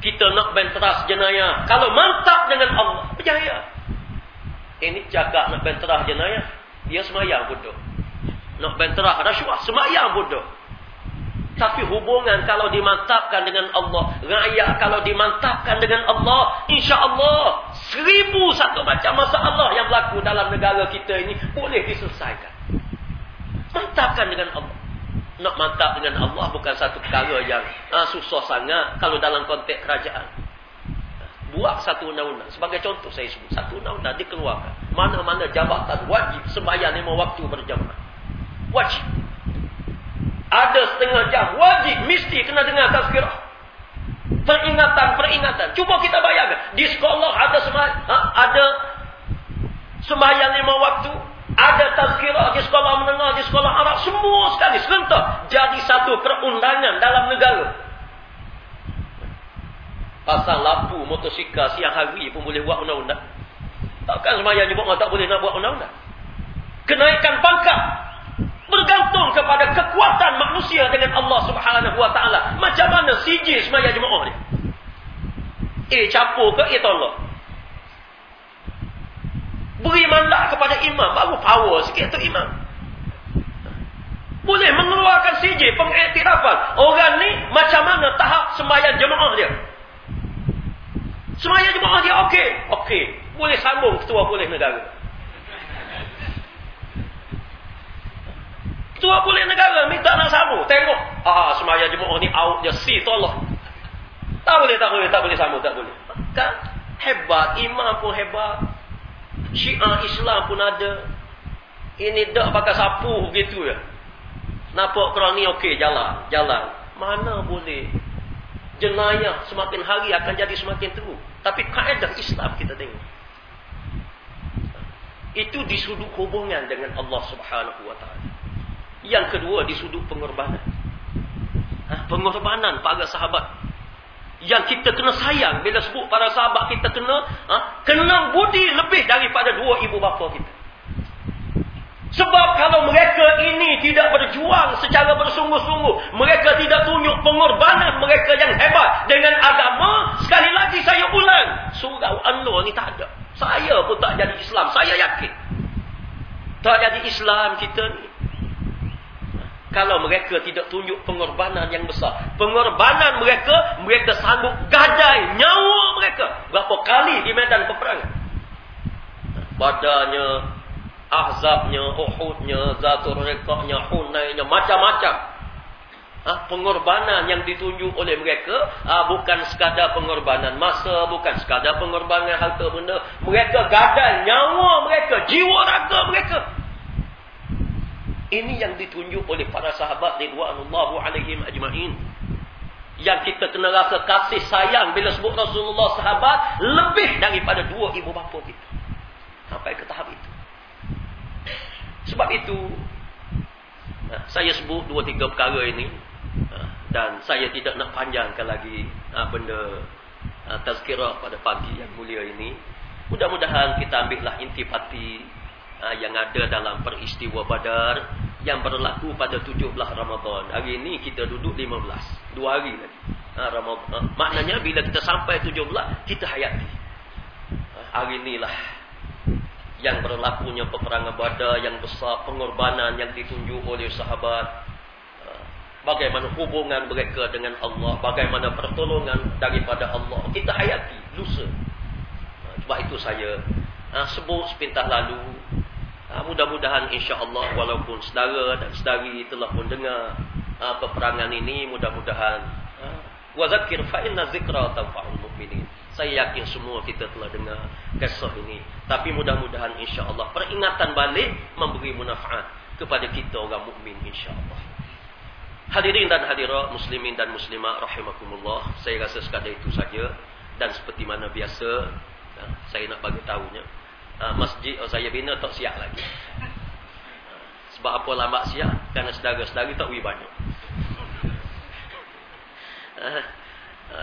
Kita nak benteras jenayah. Kalau mantap dengan Allah, berjaya. Ini cakap nak benteras jenayah. Dia semayang bodoh. Nak benterah rasuah, semayang bodoh. Tapi hubungan kalau dimantapkan dengan Allah. Raya kalau dimantapkan dengan Allah. Insya Allah. Seribu satu macam masalah yang berlaku dalam negara kita ini. Boleh diselesaikan. mantapkan dengan Allah. Nak mantap dengan Allah bukan satu perkara yang uh, susah sangat kalau dalam konteks kerajaan. Buat satu undang-undang. Sebagai contoh saya sebut. Satu undang-undang dikeluarkan. Mana-mana jabatan wajib sembahyang lima waktu berjamaah. Wajib. Ada setengah jam. Wajib. Mesti kena dengar tazkirah. Peringatan-peringatan. Cuba kita bayangkan. Di sekolah ada sembahyang, ha? ada sembahyang lima waktu. Ada tazkirah di sekolah menengah, di sekolah Arab. Semua sekali serentak. Jadi satu perundangan dalam negara. Pasal lampu motosikal siang hari pun boleh buat undang-undang. Takkan semayang nyebut tak boleh nak buat undang-undang. Kenaikan pangkat. Bergantung kepada kekuatan manusia dengan Allah subhanahu wa ta'ala. Macam mana sijil semayang jemaah ni? Eh capur ke? Eh tolong. Beri mandat kepada imam. Baru power sikit tu imam. Boleh mengeluarkan CJ, pengiktirafan. Orang ni macam mana tahap sembahyang jemaah dia. Sembahyang jemaah dia okey. Okey. Boleh sambung ketua boleh negara. Ketua boleh negara minta nak sambung. Tengok. Ah, sembahyang jemaah ni out dia si tolong. Tak boleh, tak boleh, tak boleh sambung, tak boleh. Kan? Hebat. Imam pun hebat. Syiah Islam pun ada. Ini tak pakai sapu begitu ya. Nampak kerana ni okey jalan, jalan. Mana boleh. Jenayah semakin hari akan jadi semakin teruk. Tapi kaedah Islam kita tengok. Itu di sudut hubungan dengan Allah Subhanahu wa taala. Yang kedua di sudut pengorbanan. Ha, pengorbanan para sahabat yang kita kena sayang bila sebut para sahabat kita kena ha, kena budi lebih daripada dua ibu bapa kita sebab kalau mereka ini tidak berjuang secara bersungguh-sungguh mereka tidak tunjuk pengorbanan mereka yang hebat dengan agama sekali lagi saya ulang surau an-nur ni tak ada saya pun tak jadi Islam saya yakin tak jadi Islam kita ni kalau mereka tidak tunjuk pengorbanan yang besar. Pengorbanan mereka, mereka sanggup gadai nyawa mereka. Berapa kali di medan peperangan. Badannya, ahzabnya, uhudnya, zatul rekahnya, hunainya, macam-macam. Ha, pengorbanan yang ditunjuk oleh mereka ha, bukan sekadar pengorbanan masa, bukan sekadar pengorbanan harta benda. Mereka gadai nyawa mereka, jiwa raga mereka. Ini yang ditunjuk oleh para sahabat ridwanullahu alaihim ajma'in. Yang kita kena rasa kasih sayang bila sebut Rasulullah sahabat lebih daripada dua ibu bapa kita. Sampai ke tahap itu. Sebab itu ha, saya sebut dua tiga perkara ini ha, dan saya tidak nak panjangkan lagi ha, benda tazkirah pada pagi yang mulia ini. Mudah-mudahan kita ambillah intipati yang ada dalam peristiwa badar yang berlaku pada 17 Ramadan. Hari ini kita duduk 15. Dua hari lagi. Ramadan. Maknanya bila kita sampai 17, kita hayati. Ha, hari inilah yang berlakunya peperangan badar yang besar, pengorbanan yang ditunjuk oleh sahabat. Bagaimana hubungan mereka dengan Allah. Bagaimana pertolongan daripada Allah. Kita hayati lusa. Sebab itu saya sebut sepintah lalu Ha, mudah-mudahan insya-Allah walaupun saudara dan saudari telah pun dengar peperangan ini mudah-mudahan ha, wa zakir fa inna zikra tanfa'ul mu'minin. Saya yakin semua kita telah dengar kisah ini. Tapi mudah-mudahan insya-Allah peringatan balik memberi manfaat kepada kita orang mukmin insya-Allah. Hadirin dan hadirat muslimin dan muslimat rahimakumullah. Saya rasa sekadar itu saja dan seperti mana biasa saya nak bagi tahunya ha, masjid saya bina tak siap lagi. Sebab apa lambat siap? Kerana sedara-sedara tak wui banyak. Ha,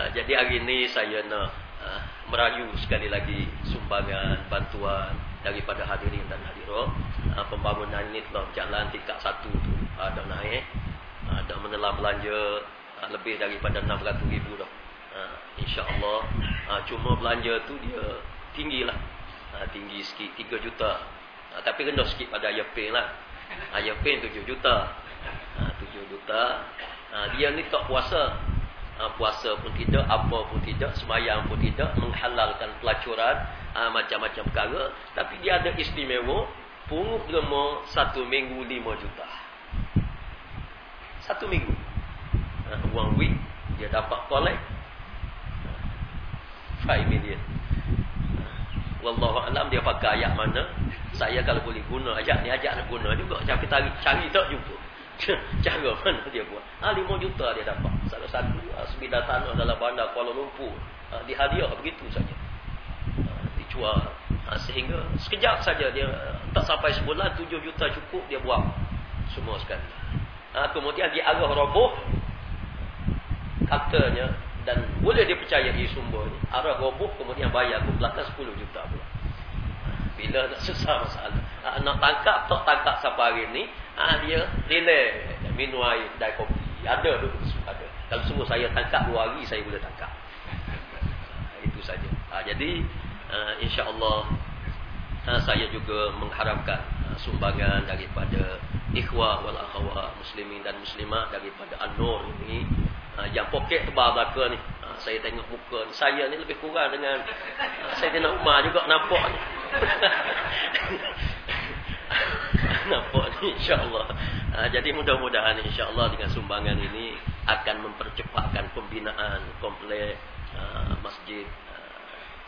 jadi hari ini saya nak merayu sekali lagi sumbangan, bantuan daripada hadirin dan hadirat. Ha, pembangunan ini telah berjalan tingkat satu tu ada ha, naik. Ada menelan belanja lebih daripada 600 ribu dah. InsyaAllah. Cuma belanja tu dia tinggilah ha, tinggi sikit 3 juta tapi rendah sikit pada Ayapin lah Ayapin 7 juta ha, 7 juta dia ni tak puasa ha, puasa pun tidak apa pun tidak semayang pun tidak menghalalkan pelacuran ha, macam-macam perkara tapi dia ada istimewa pungut derma satu minggu 5 juta Satu minggu. Ha, one week dia dapat collect 5 million. Wallahu alam dia pakai ayat mana? Saya kalau boleh guna ayat ni ayat nak guna juga. Tapi cari tak jumpa. Cara mana dia buat? Ah 5 juta dia dapat. Salah satu ah, sebidang tanah dalam bandar Kuala Lumpur. Ah, di hadiah begitu saja. Ah, dijual ah, sehingga sekejap saja dia tak sampai sebulan 7 juta cukup dia buat semua sekali. Ah, kemudian di arah roboh katanya dan boleh dipercayai sumber ni arah roboh kemudian bayar ke belakang 10 juta pula bila nak susah masalah. Ha, nak tangkap tak tangkap siapa hari ni ha, dia relay minum air kedai kopi. Ada tu ada. Kalau semua saya tangkap dua hari saya boleh tangkap. Ha, itu saja. Ha, jadi uh, insyaAllah uh, saya juga mengharapkan uh, sumbangan daripada ikhwah wal akhwah muslimin dan muslimah daripada an-nur ini. Ha, yang poket tebal belaka ni. Ha, saya tengok muka. Saya ni lebih kurang dengan ha, saya tengok Umar juga nampak ni. nampak ni insya-Allah. Ha, jadi mudah-mudahan insya-Allah dengan sumbangan ini akan mempercepatkan pembinaan komplek ha, masjid ha,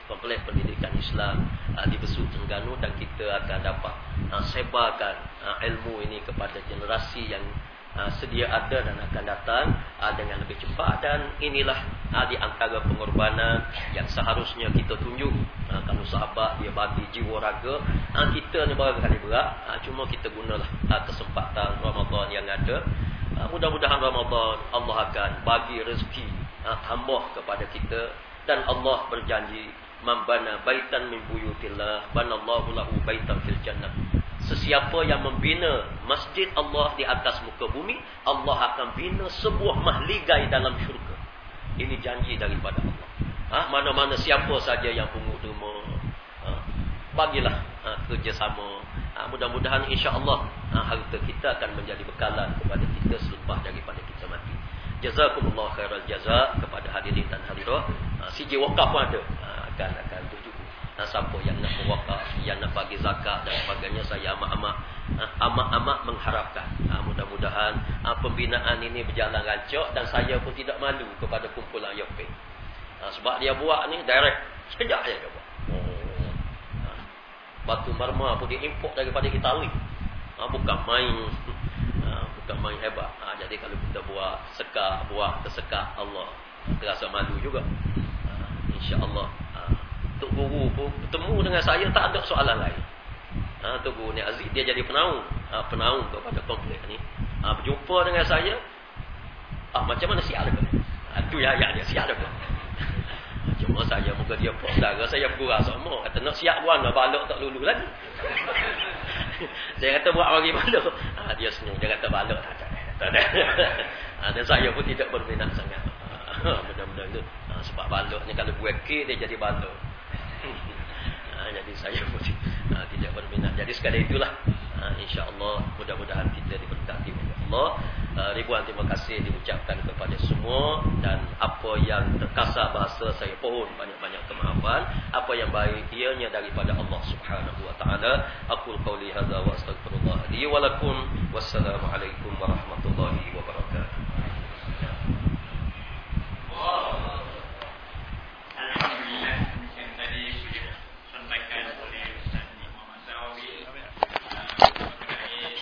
komplek pendidikan Islam ha, di Besut Terengganu dan kita akan dapat ha, sebarkan ha, ilmu ini kepada generasi yang sedia ada dan akan datang ha, dengan lebih cepat. Dan inilah ha, di antara pengorbanan yang seharusnya kita tunjuk. Kalau sahabat dia bagi jiwa raga kita ni kali berat? Cuma kita gunalah kesempatan Ramadan yang ada. Mudah-mudahan Ramadan Allah akan bagi rezeki tambah kepada kita. Dan Allah berjanji membana baitan min buyutillah banallahu lahu baitan fil jannah Sesiapa yang membina masjid Allah di atas muka bumi, Allah akan bina sebuah mahligai dalam syurga. Ini janji daripada Allah. Ha? Mana-mana siapa saja yang pungut rumah, ha? bagilah ha, kerjasama. Ha? Mudah-mudahan insya-Allah ha, harta kita akan menjadi bekalan kepada kita selepas daripada kita mati. Jazakumullah khairal jazak kepada hadirin dan hadirat. Ha, CJ wakaf pun ada. Ha, akan akan ha, siapa yang nak berwakaf, yang nak bagi zakat dan sebagainya saya amat-amat ha, amat-amat mengharapkan. Ha, mudah-mudahan ha, pembinaan ini berjalan rancak dan saya pun tidak malu kepada kumpulan Yope ha, sebab dia buat ni direct sekejap saja dia buat. Oh. ha, batu marmar pun dia import daripada Itali. Ha, bukan main ha, bukan main hebat. Ha, jadi kalau kita buat sekak buat tersekak Allah terasa malu juga. Ha, insyaAllah Tok Guru pun bertemu dengan saya tak ada soalan lain. Ha, Tok Guru ni Aziz dia jadi penaung. Ha, penaung kepada komplek ni. Ha, berjumpa dengan saya. Ah, macam mana siap dia? Ha, tu ya, ya dia siap dia. Cuma saya muka dia pun saudara saya bergurau sama. Kata nak siap buat nak balok tak lulu lagi. saya kata buat bagi balok. Ha, dia senyum. Dia kata balok tak ada. Ha, dan saya pun tidak berminat sangat. Ha, mudah-mudahan tu. Ha, sebab balok ni kalau buat kek dia jadi balok ha, jadi saya pun ha, tidak berminat. Jadi sekali itulah ha, insya-Allah mudah-mudahan kita diberkati oleh Allah. Ribuan terima kasih diucapkan kepada semua dan apa yang terkasar bahasa saya pohon banyak-banyak kemaafan. Apa yang baik ianya daripada Allah Subhanahu wa taala. Aku qauli hadza wa astaghfirullah li wa lakum. Warahmatullahi wabarakatuh. Wow.